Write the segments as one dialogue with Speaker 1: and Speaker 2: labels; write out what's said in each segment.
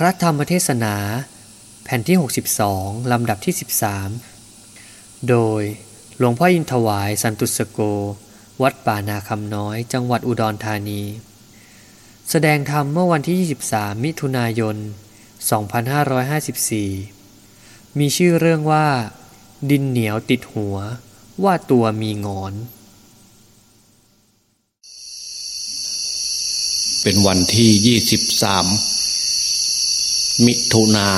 Speaker 1: พระธรรมเทศนา แผ่นที่ 62 ลำดับที่ 13 โดยหลวงพ่ออินทวายสันตุสโก วัดป่านาคำน้อย จังหวัดอุดรธานี แสดงธรรมเมื่อวันที่ 23 มิถุนายน 2554 มีชื่อเรื่องว่า ดินเหนียวติดหัว ว่าตัวมีงอน
Speaker 2: เป็นวันที่ยี่สิบสา มิถุนา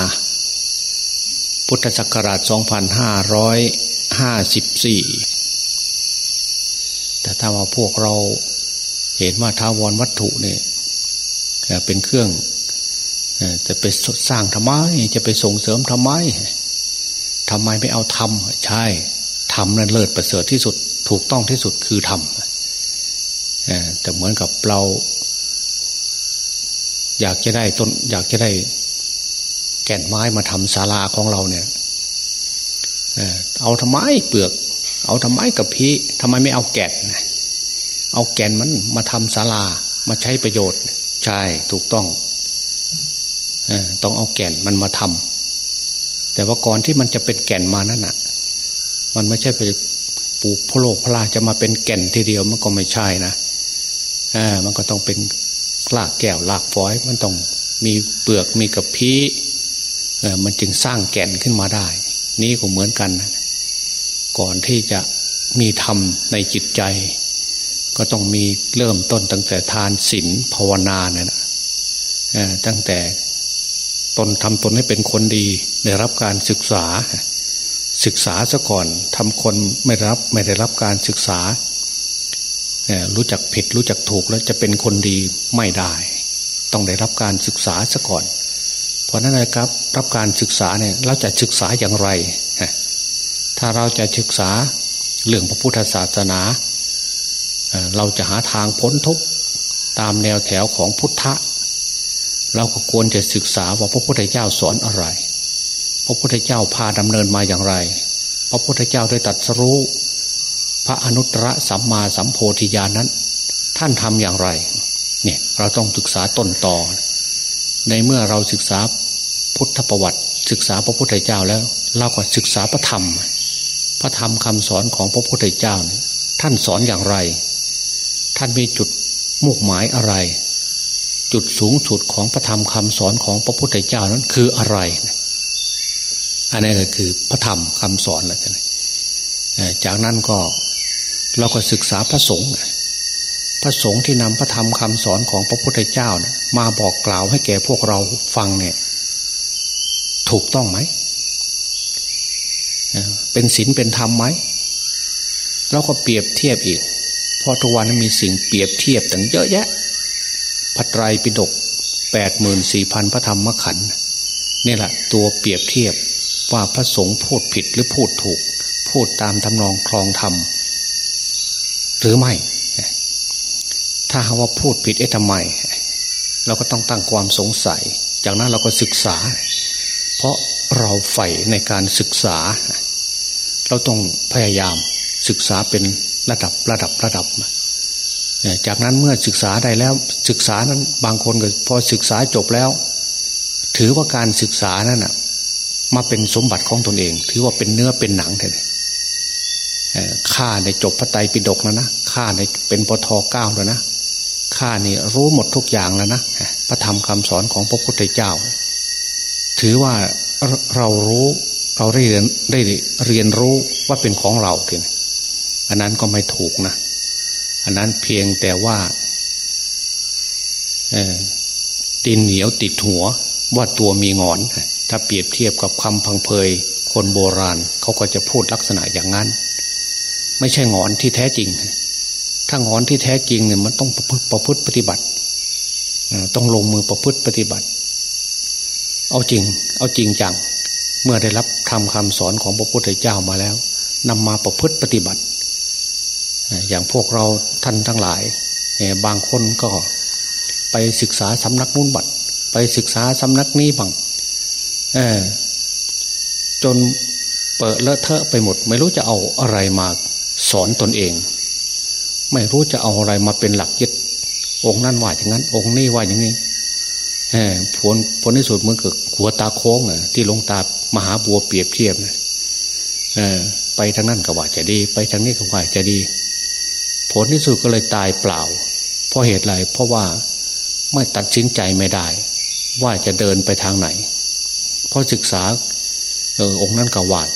Speaker 2: พุทธศักราชสองพันห้าร้อยห้าสิบสี่แต่ถ้าว่าพวกเราเห็นว่าท้าวรวัตถุเนี่ยเป็นเครื่องจะไปสร้างทำไม จะไปส่งเสริมทำไมทำไมไม่เอาทำใช่ทำนั้นเลิศประเสริฐที่สุดถูกต้องที่สุดคือทำแต่เหมือนกับเรา อยากจะได้ต้น อยากจะได้ แก่นไม้มาทำศาลาของเราเนี่ยเอาทำไมเปลือก เอาทำไมกับพีทำไมไม่เอาแก่นเอาแก่นมันมาทำศาลามาใช้ประโยชน์ ใช่ถูกต้องต้องเอาแก่นมันมาทำแต่ว่าก่อนที่มันจะเป็นแก่นมานั่นน่ะ มันไม่ใช่ไปปลูกพโลกพลาจะมาเป็นแก่นทีเดียวมันก็ไม่ใช่นะอ่ามันก็ต้องเป็นลากแก้วลากฟอย มันต้องมีเปลือกมีกระพี้ มันจึงสร้างแก่นขึ้นมาได้ นี่ก็เหมือนกัน ก่อนที่จะมีธรรมในจิตใจ ก็ต้องมีเริ่มต้นตั้งแต่ทานศีลภาวนาเนี่ยนะตั้งแต่ตนทำตนให้เป็นคนดีได้รับการศึกษา ศึกษาซะก่อนทำคนไม่รับไม่ได้รับการศึกษารู้จักผิดรู้จักถูกแล้วจะเป็นคนดีไม่ได้ ต้องได้รับการศึกษาซะก่อน เพราะนั้นนะครับรับการศึกษาเนี่ยเราจะศึกษาอย่างไร ถ้าเราจะศึกษาเรื่องพระพุทธศาสนา เราจะหาทางพ้นทุกข์ตามแนวแถวของพุทธะ เราก็ควรจะศึกษาว่าพระพุทธเจ้าสอนอะไร พระพุทธเจ้าพาดำเนินมาอย่างไร พระพุทธเจ้าได้ตัดสรู้ พระอนุตตรสัมมาสัมโพธิญาณนั้น ท่านทำอย่างไร เนี่ยเราต้องศึกษาต้นต่อ ในเมื่อเราศึกษา พุทธประวัติ ศึกษาพระพุทธเจ้าแล้วเราก็ศึกษาพระธรรม พระธรรมคำสอนของพระพุทธเจ้า ท่านสอนอย่างไร ท่านมีจุดมุ่งหมายอะไร จุดสูงสุดของพระธรรมคำสอนของพระพุทธเจ้านั้นคืออะไร อันนี้ก็คือพระธรรมคำสอนแล้วกันจากนั้นก็เราก็ศึกษาพระสงฆ์พระสงฆ์ที่นำพระธรรมคำสอนของพระพุทธเจ้ามาบอกกล่าวให้แก่พวกเราฟังเนี่ย ถูกต้องไหม เป็นศีลเป็นธรรมไหมเราก็เปรียบเทียบอีก เพราะทุกวันมีสิ่งเปรียบเทียบตั้งเยอะแยะพัตรปิฎกแปดหมื่นสี่พันพระธรรมขันธ์นี่แหละตัวเปรียบเทียบว่าพระสงฆ์พูดผิดหรือพูดถูก พูดตามทำนองคลองธรรม หรือไม่ ถ้าหาว่าพูดผิดเอ๊ะทำไม เราก็ต้องตั้งความสงสัย จากนั้นเราก็ศึกษา เพราะเราใฝ่ในการศึกษา เราต้องพยายามศึกษาเป็นระดับระดับระดับ จากนั้นเมื่อศึกษาได้แล้วศึกษานั้นบางคนก็พอศึกษาจบแล้ว ถือว่าการศึกษานั้นนะมาเป็นสมบัติของตนเอง ถือว่าเป็นเนื้อเป็นหนังเลยข้าในจบพระไตรปิฎกแล้วนะข้าในเป็นปทเก้าแล้วนะข้านี่รู้หมดทุกอย่างแล้วนะพระธรรมคำสอนของพระพุทธเจ้า ถือว่าเรารู้เราได้เรียนได้เรียนรู้ว่าเป็นของเราทีนี้อันนั้นก็ไม่ถูกนะ อันนั้นเพียงแต่ว่าตีนเหนียวติดหัวว่าตัวมีงอน ถ้าเปรียบเทียบกับคำพังเพยคนโบราณเขาก็จะพูดลักษณะอย่างนั้น ไม่ใช่งอนที่แท้จริง ถ้างอนที่แท้จริงเนี่ยมันต้องประพฤติปฏิบัติ ต้องลงมือประพฤติปฏิบัติ เอาจริง เอาจริงจัง เมื่อได้รับทำคำสอนของพระพุทธเจ้ามาแล้วนำมาประพฤติปฏิบัติ อย่างพวกเราท่านทั้งหลาย บางคนก็ไปศึกษาสำนักนู้นบัดไปศึกษาสำนักนี้บังจนเปิดเลอะเทอะไปหมด ไม่รู้จะเอาอะไรมาสอนตนเอง ไม่รู้จะเอาอะไรมาเป็นหลักยึดองค์นั้นว่าอย่างนั้น องค์นี้ว่าอย่างนี้ ผลผลที่สุดมันก็หัวตาโค้งอะที่ลงตามหาบัวเปรียบเทียบนะไปทางนั้นก็ว่าจะดี ไปทางนี้ก็ว่าจะดี ผลที่สุดก็เลยตายเปล่า เพราะเหตุไรเพราะว่าไม่ตัดสินใจไม่ได้ ว่าจะเดินไปทางไหน เพราะศึกษา เออองค์นั้นก็วาด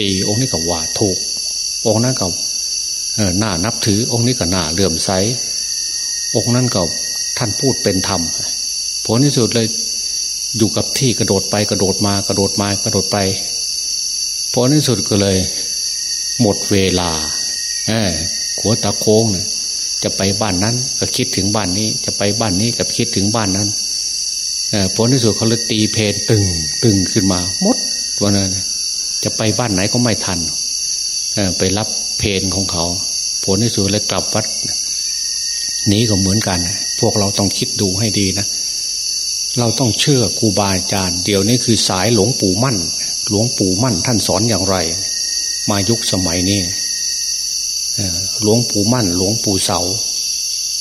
Speaker 2: ดีองค์นี้ก็วาดถูก องค์นั้นก็เออหน้านับถือ องค์นี้ก็หน้าเลื่อมใสองค์นั้นก็ท่านพูดเป็นธรรม ผลที่สุดเลยอยู่กับที่กระโดดไปกระโดดมากระโดดมากระโดดไปผลที่สุดก็เลย หมดเวลาหัวตาโค้งเนี่ยจะไปบ้านนั้น ก็คิดถึงบ้านนี้ จะไปบ้านนี้ก็คิดถึงบ้านนั้นผลที่สุดเขาเลยตีเพลตึงตึงขึ้นมามดวันนั้นจะไปบ้านไหนก็ไม่ทันไปรับเพลของเขา ผลที่สุดเลยกลับวัดนี้ก็เหมือนกัน พวกเราต้องคิดดูให้ดีนะ เราต้องเชื่อครูบาอาจารย์เดี๋ยวนี้คือสายหลวงปู่มั่น หลวงปู่มั่นท่านสอนอย่างไร มายุคสมัยนี้หลวงปู่มั่น หลวงปู่เสา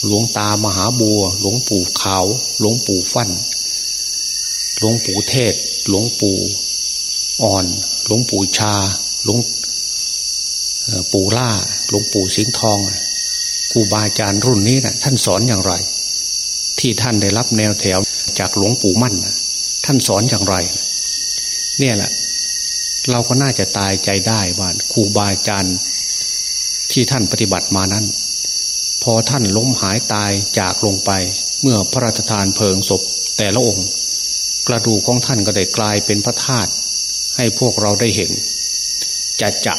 Speaker 2: หลวงตามหาบัว หลวงปู่ขาว หลวงปู่ฟันหลวงปู่เทศ หลวงปู่อ่อน หลวงปู่ชา หลวงปู่ล่า หลวงปู่สิงห์ทองครูบาอาจารย์รุ่นนี้นะท่านสอนอย่างไร ที่ท่านได้รับแนวแถว จากหลวงปู่มั่นท่านสอนอย่างไร เนี่ยแหละ เราก็น่าจะตายใจได้ว่าครูบาอาจารย์ที่ท่านปฏิบัติมานั้น พอท่านล้มหายตายจากลงไป เมื่อพระราชทานเพลิงศพแต่ละองค์ กระดูกของท่านก็ได้กลายเป็นพระธาตุให้พวกเราได้เห็นจะจะ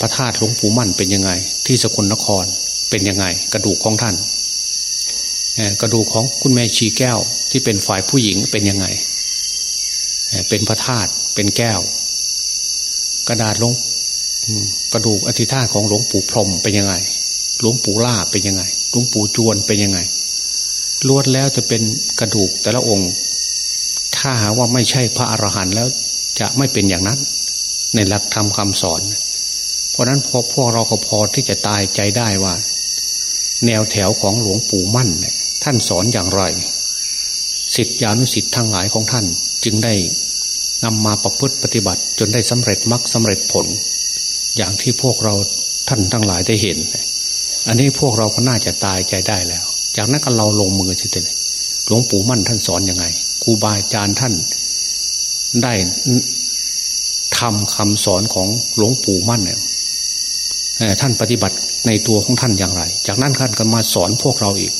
Speaker 2: พระธาตุหลวงปู่มั่นเป็นยังไง ที่สกลนครเป็นยังไง กระดูกของท่าน กระดูกของคุณแม่ชีแก้วที่เป็นฝ่ายผู้หญิงเป็นยังไง เป็นพระธาตุเป็นแก้ว กระดาษลงกระดูกอธิธาของหลวงปู่พรมเป็นยังไง หลวงปู่ล่าเป็นยังไง หลวงปู่จวนเป็นยังไงล้วนแล้วจะเป็นกระดูกแต่ละองค์ ถ้าหาว่าไม่ใช่พระอรหันต์แล้วจะไม่เป็นอย่างนั้น ในหลักธรรมคำสอน เพราะนั้นพอพวกเราก็พอที่จะตายใจได้ว่า แนวแถวของหลวงปู่มั่นเนี่ย ท่านสอนอย่างไรสิทธิอนุสิทธิ์ทั้งหลายของท่าน จึงได้นำมาประพฤติปฏิบัติ จนได้สำเร็จมรรคสาเร็จผล อย่างที่พวกเราท่านทั้งหลายได้เห็น อันนี้พวกเราก็น่าจะตายใจได้แล้ว จากนั้นก็เราลงมือเฉยหลวงปู่มั่นท่านสอนอยังไงครูบาอาจารย์ท่าน ได้ทำคำสอนของหลวงปู่มั่นเนี่ยท่านปฏิบัติในตัวของท่านอย่างไร จากนั้นท่านก็มาสอนพวกเราอีก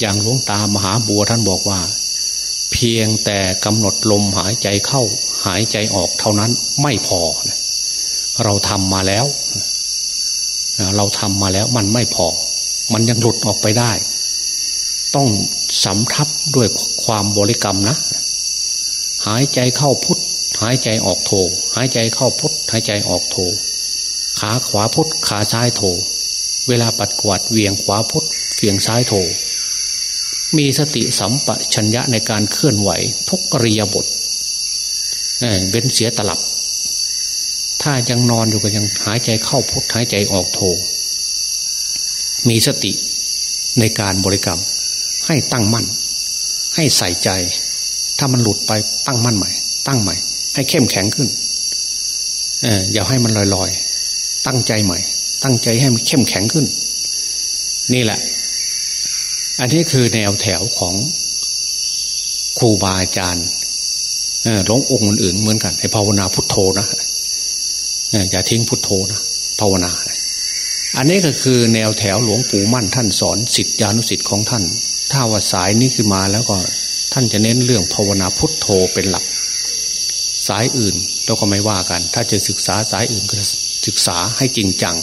Speaker 2: อย่างหลวงตามหาบัวท่านบอกว่า เพียงแต่กำหนดลมหายใจเข้า หายใจออกเท่านั้นไม่พอ เราทำมาแล้ว เราทำมาแล้วมันไม่พอ มันยังหลุดออกไปได้ ต้องสำทับด้วยความบริกรรมนะ หายใจเข้าพุทธหายใจออกโท หายใจเข้าพุทธหายใจออกโท ขาขวาพุทธขาซ้ายโท เวลาปัดกวาดเวียงขวาพุทธเวียงซ้ายโท มีสติสัมปชัญญะในการเคลื่อนไหวทุกอริยบทเว้นเสียตลับ ถ้ายังนอนอยู่ก็ยังหายใจเข้าพุทหายใจออกโท มีสติในการบริกรรม ให้ตั้งมั่น ให้ใส่ใจ ถ้ามันหลุดไปตั้งมั่นใหม่ ตั้งใหม่ ให้เข้มแข็งขึ้นเอออย่าให้มันลอยๆ ตั้งใจใหม่ ตั้งใจให้มันเข้มแข็งขึ้น นี่แหละ อันนี้คือแนวแถวของครูบาอาจารย์หลวงองค์อื่นๆเหมือนกันให้ภาวนาพุทโธนะอย่าทิ้งพุทโธนะภาวนา อันนี้ก็คือแนวแถวหลวงปู่มั่นท่านสอนสิทธิานุสิทธิ์ของท่าน ถ้าว่าสายนี้คือมาแล้วก็ท่านจะเน้นเรื่องภาวนาพุทโธเป็นหลัก สายอื่นเราก็ไม่ว่ากัน ถ้าจะศึกษาสายอื่นก็ศึกษาให้จริงจัง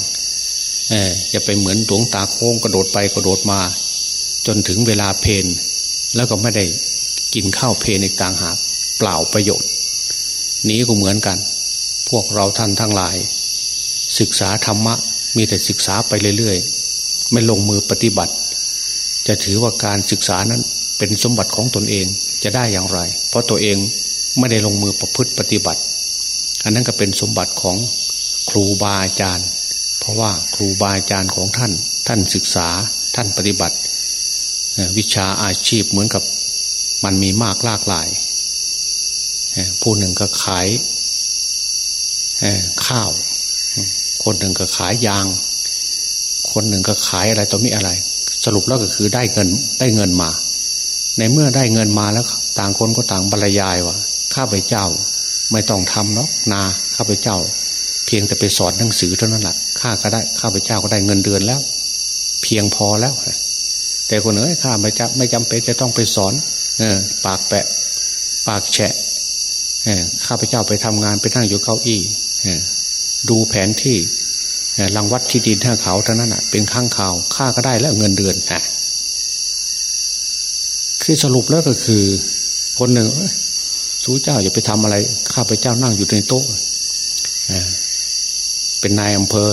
Speaker 2: เอออย่าไปเหมือนดวงตาโค้งกระโดดไปกระโดดมา จนถึงเวลาเพนแล้วก็ไม่ได้กินข้าวเพนอีกต่างหากเปล่าประโยชน์ นี้ก็เหมือนกัน พวกเราท่านทั้งหลาย ศึกษาธรรมะ มีแต่ศึกษาไปเรื่อยๆ ไม่ลงมือปฏิบัติ จะถือว่าการศึกษานั้นเป็นสมบัติของตนเองจะได้อย่างไร เพราะตัวเองไม่ได้ลงมือประพฤติปฏิบัติ อันนั้นก็เป็นสมบัติของครูบาอาจารย์ เพราะว่าครูบาอาจารย์ของท่าน ท่านศึกษาท่านปฏิบัติ วิชาอาชีพเหมือนกับมันมีมากหลากหลาย ผู้หนึ่งก็ขายข้าว คนหนึ่งก็ขายยาง คนหนึ่งก็ขายอะไรต่อมีอะไร สรุปแล้วก็คือได้เงินได้เงินมา ในเมื่อได้เงินมาแล้ว ต่างคนก็ต่างบรรยายว่าข้าพเจ้าไม่ต้องทำเนาะนาข้าพเจ้า เพียงแต่ไปสอนหนังสือเท่านั้นแหละข้าก็ได้ข้าพเจ้าก็ได้เงินเดือนแล้ว เพียงพอแล้ว แต่คนเอ้ยข้าไม่จำไม่จำเป็นจะต้องไปสอน เออ ปากแปะ ปากแฉะข้าพเจ้าไปทำงานไปนั่งอยู่เก้าอี้ดูแผนที่รังวัดที่ดินท่าเขาเท่านั้นอะ เป็นข้างข่าวค่าก็ได้แล้วเงินเดือนฮะคือสรุปแล้วก็คือ คนหนึ่งสู้เจ้าอย่าไปทำอะไร ข้าพเจ้านั่งอยู่ในโต๊ะเป็นนายอำเภอ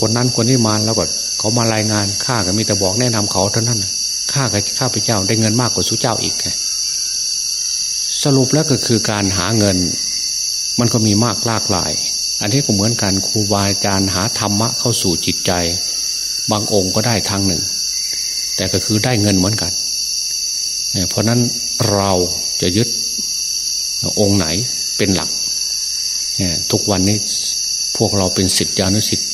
Speaker 2: คนนั้นคนนี้มาแล้วก็ เขามารายงานข้าก็มีแต่บอกแนะนำเขาเท่านั้นข้ากับข้าพเจ้าได้เงินมากกว่าสู้เจ้าอีกสรุปแล้วก็คือการหาเงิน มันก็มีมากหลากหลาย อันนี้ก็เหมือนกันครูบาอาจารย์หาธรรมะเข้าสู่จิตใจ บางองค์ก็ได้ทางหนึ่ง แต่ก็คือได้เงินเหมือนกันเพราะนั้นเราจะยึดองค์ไหนเป็นหลักทุกวันนี้พวกเราเป็นสิทธิอนุสิทธิ์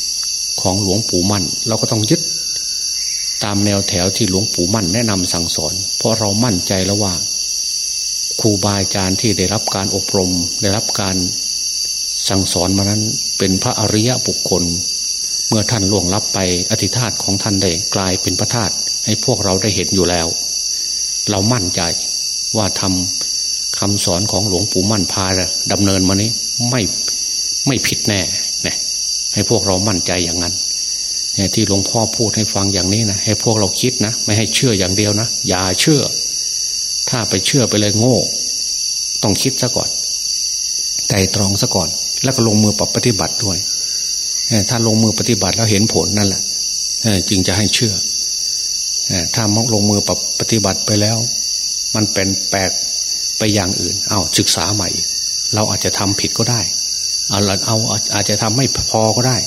Speaker 2: ของหลวงปู่มั่น เราก็ต้องยึดตามแนวแถวที่หลวงปู่มั่นแนะนำสั่งสอน เพราะเรามั่นใจแล้วว่าครูบาอาจารย์ที่ได้รับการอบรม ได้รับการสั่งสอนมานั้นเป็นพระอริยะบุคคล เมื่อท่านล่วงลับไปอธิธาตของท่านได้กลายเป็นพระธาตุให้พวกเราได้เห็นอยู่แล้ว เรามั่นใจว่าทำคำสอนของหลวงปู่มั่นพาดำเนินมานี้ไม่ไม่ผิดแน่ ให้พวกเรามั่นใจอย่างนั้นที่หลวงพ่อพูดให้ฟังอย่างนี้นะให้พวกเราคิดนะไม่ให้เชื่ออย่างเดียวนะอย่าเชื่อ ถ้าไปเชื่อไปเลยโง่ ต้องคิดซะก่อนไต่ตรองซะก่อน แล้วก็ลงมือปรับปฏิบัติด้วยถ้าลงมือปฏิบัติแล้วเห็นผลนั่นแหละจึงจะให้เชื่อถ้ามองลงมือปรับปฏิบัติไปแล้ว มันเป็นแปลกไปอย่างอื่นเอาศึกษาใหม่ เราอาจจะทำผิดก็ได้ เอาเอาอาจจะทำไม่พอก็ได้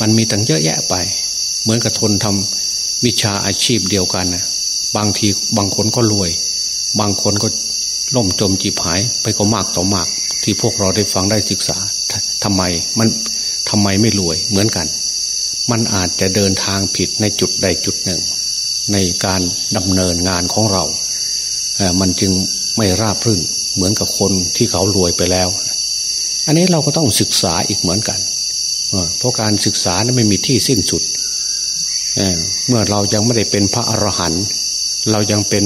Speaker 2: มันมีตั้งเยอะแยะไป เหมือนกับทนทำวิชาอาชีพเดียวกันนะบางทีบางคนก็รวย บางคนก็ล่มจมจีบหายไปก็มากต่อมาก ที่พวกเราได้ฟังได้ศึกษาทำไมมันทำไมไม่รวยเหมือนกัน มันอาจจะเดินทางผิดในจุดใดจุดหนึ่ง ในการดำเนินงานของเรา มันจึงไม่ราบรื่นเหมือนกับคนที่เขารวยไปแล้ว อันนี้เราก็ต้องศึกษาอีกเหมือนกันเพราะการศึกษานั้นไม่มีที่สิ้นสุดเมื่อเรายังไม่ได้เป็นพระอรหันต์เรายังเป็น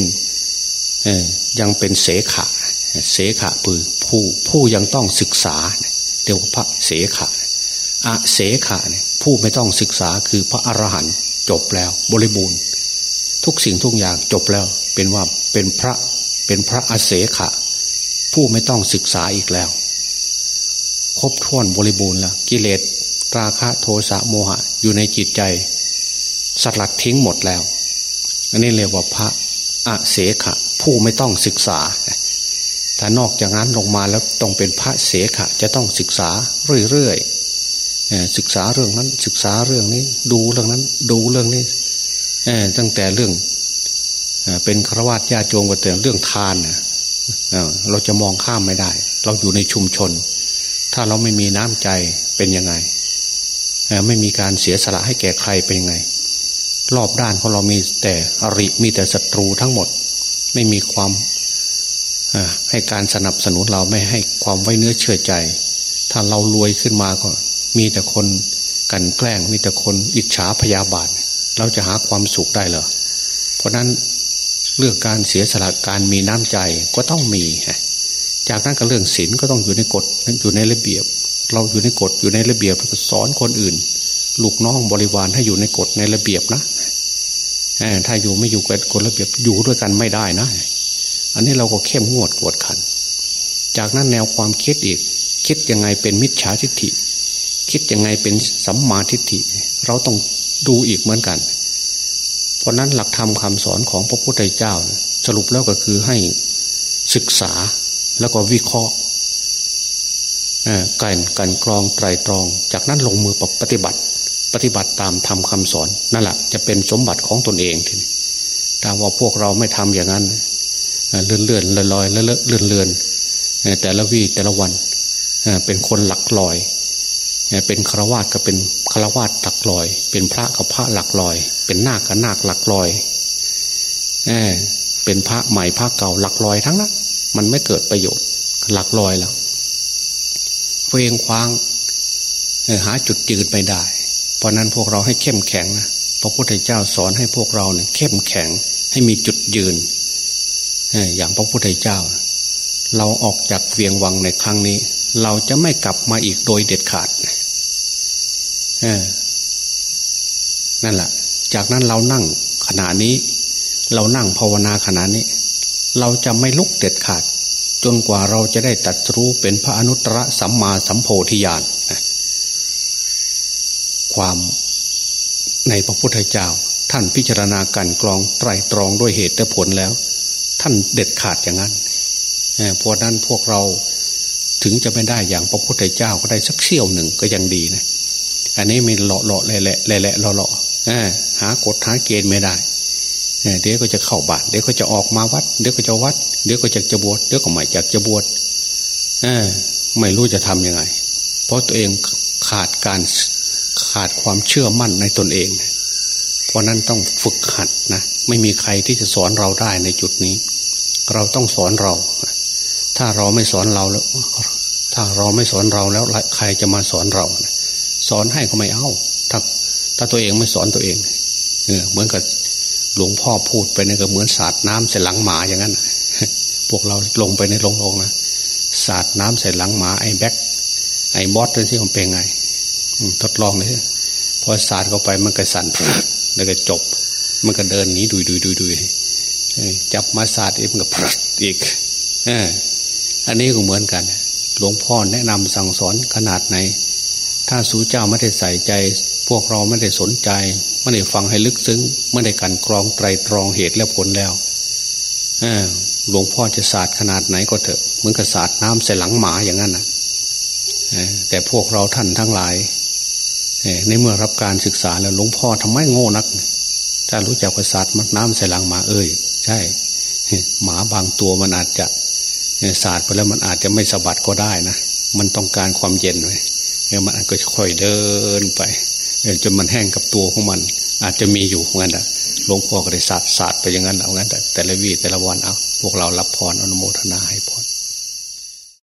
Speaker 2: ยังเป็นเสขะ เสขะปือผู้ผู้ยังต้องศึกษาเรียกว่าพระเสขะอะเสขะเนี่ยผู้ไม่ต้องศึกษาคือพระอรหันต์จบแล้ว บริบูรณ์ ทุกสิ่งทุกอย่างจบแล้ว เป็นว่าเป็นพระเป็นพระอเสขะ ผู้ไม่ต้องศึกษาอีกแล้ว ครบถ้วนบริบูรณ์แล้วกิเลสราคะโทสะโมหะ อยู่ในจิตใจสลัดทิ้งหมดแล้ว อันนี้เรียกว่าพระอะเสขะ ผู้ไม่ต้องศึกษา ถ้านอกจากนั้นลงมาแล้วต้องเป็นพระเสขะ จะต้องศึกษาเรื่อยๆศึกษาเรื่องนั้น ศึกษาเรื่องนี้ ดูเรื่องนั้น ดูเรื่องนี้ตั้งแต่เรื่องเป็นครวญญาโจงก็แต่เรื่องทานเราจะมองข้ามไม่ได้ เราอยู่ในชุมชน ถ้าเราไม่มีน้ำใจเป็นยังไง ไม่มีการเสียสละให้แก่ใครเป็นยังไง รอบด้านของเรามีแต่อริมีแต่ศัตรูทั้งหมด ไม่มีความให้การสนับสนุนเราไม่ให้ความไว้เนื้อเชื่อใจ ถ้าเรารวยขึ้นมาก็ มีแต่คนกันแกล้ง มีแต่คนอิจฉาพยาบาท เราจะหาความสุขได้เหรอเพราะนั้นเรื่องการเสียสละการมีน้ำใจก็ต้องมี จากนั้นก็เรื่องศีลก็ต้องอยู่ในกฎอยู่ในระเบียบ เราอยู่ในกฎอยู่ในระเบียบก็สอนคนอื่น ลูกน้องบริวารให้อยู่ในกฎในระเบียบนะถ้าอยู่ไม่อยู่กับกฎระเบียบอยู่ด้วยกันไม่ได้นะ อันนี้เราก็เข้มงวดกวดขัน จากนั้นแนวความคิดอีก คิดยังไงเป็นมิจฉาทิฏฐิ คิดยังไงเป็นสัมมาทิฏฐิ เราต้องดูอีกเหมือนกัน เพราะนั้นหลักธรรมคาสอนของพระพุทธเจ้า สรุปแล้วก็คือให้ศึกษา แล้วก็วิเคราะห์กันกันกรองไตรตรอง จากนั้นลงมือปฏิบัติ ปฏิบัติตามธรรมคาสอนนั่นแหละจะเป็นสมบัติของตนเองทีนี้ถ้าว่าพวกเราไม่ทำอย่างนั้นเลื่อนเลื่อนลอยลอยเลื่อนเลื่อนเลื่อนแต่ละวีแต่ละวันเป็นคนหลักลอย เป็นฆราวาสก็เป็นฆราวาสหลักลอย เป็นพระกับพระหลักลอย เป็นนาคกับนาคหลักลอยเป็นพระใหม่พระเก่าหลักลอยทั้งนั้น มันไม่เกิดประโยชน์ หลักลอยแล้วเวงคว้างหาจุดยืนไม่ได้ เพราะนั้นพวกเราให้เข้มแข็งนะพระพุทธเจ้าสอนให้พวกเราเนี่ยเข้มแข็งให้มีจุดยืนอย่างพระพุทธเจ้า เราออกจากเวียงวังในครั้งนี้ เราจะไม่กลับมาอีกโดยเด็ดขาดนั่นแหละ จากนั้นเรานั่งขณะนี้ เรานั่งภาวนาขณะนี้ เราจะไม่ลุกเด็ดขาด จนกว่าเราจะได้ตัดรู้เป็นพระอนุตตรสัมมาสัมโพธิญาณความในพระพุทธเจ้า ท่านพิจารณากันกรองไตรตรองด้วยเหตุและผลแล้ว ท่านเด็ดขาดอย่างนั้นเพราะนั้นพวกเราถึงจะไม่ได้อย่างพระพุทธเจ้าก็ได้สักเสี้ยวหนึ่งก็ยังดีนะ อันนี้มีเลาะเลาะแหละแหละแหละเลาะเลาะหากฎหาเกณฑ์ไม่ได้ เดี๋ยวก็จะเข้าบาตเดี๋ยวก็จะออกมาวัด เดี๋ยวก็จะวัด เดี๋ยวก็จะจะบวชเดี๋ยวก็ไม่จากจะบวชไม่รู้จะทํำยังไง เพราะตัวเองขาดการขาดความเชื่อมั่นในตนเอง เพราะนั้นต้องฝึกหัดนะไม่มีใครที่จะสอนเราได้ในจุดนี้ เราต้องสอนเรา ถ้าเราไม่สอนเราแล้ว ถ้าเราไม่สอนเราแล้วใครจะมาสอนเรา สอนให้ก็ไม่เอาถ้าถ้าตัวเองไม่สอนตัวเองเออเหมือนกับ หลวงพ่อพูดไปเนี่ยก็เหมือนสาดน้ำใส่หลังหมาอย่างนั้น พวกเราลงไปในลงลงนะสาดน้ำใส่หลังหมาไอ้แบ็คไอ้บอสนั่นสิมันเป็นไงทดลองเลยพอสาดเข้าไปมันก็สั่นแล้วก็จบ มันก็เดินหนีดุยดุยดุยดุยจับมาสาดอีกมันก็พลัดอีกอันนี้ก็เหมือนกัน หลวงพ่อแนะนำสั่งสอนขนาดไหน ถ้าสู้เจ้าไม่ได้ใส่ใจ พวกเราไม่ได้สนใจ ไม่ได้ฟังให้ลึกซึ้งไม่ได้กันกรองไตรตรองเหตุและผลแล้วหลวงพ่อจะศาสาดขนาดไหนก็เถอะเหมือนกับศาสาดน้ำใส่หลังหมาอย่างนั้นนะแต่พวกเราท่านทั้งหลายในเมื่อรับการศึกษาแล้วหลวงพ่อทำไมโง่นักถ้ารู้จักประสาทมัดน้ำใส่หลังหมาเอ้ยใช่หมาบางตัวมันอาจจะศาสาดไปแล้วมันอาจจะไม่สะบัดก็ได้นะมันต้องการความเย็นไว้มันอาจจะค่อยเดินไป จนมันแห้งกับตัวของมัน อาจจะมีอยู่งั้นแหะหลวงพ่อก็ได้สาดสาดไปอย่างนั้นเอางั้นแต่แต่ละวีแต่ละวันเอาพวกเรารับพรอนุโมทนาให้พร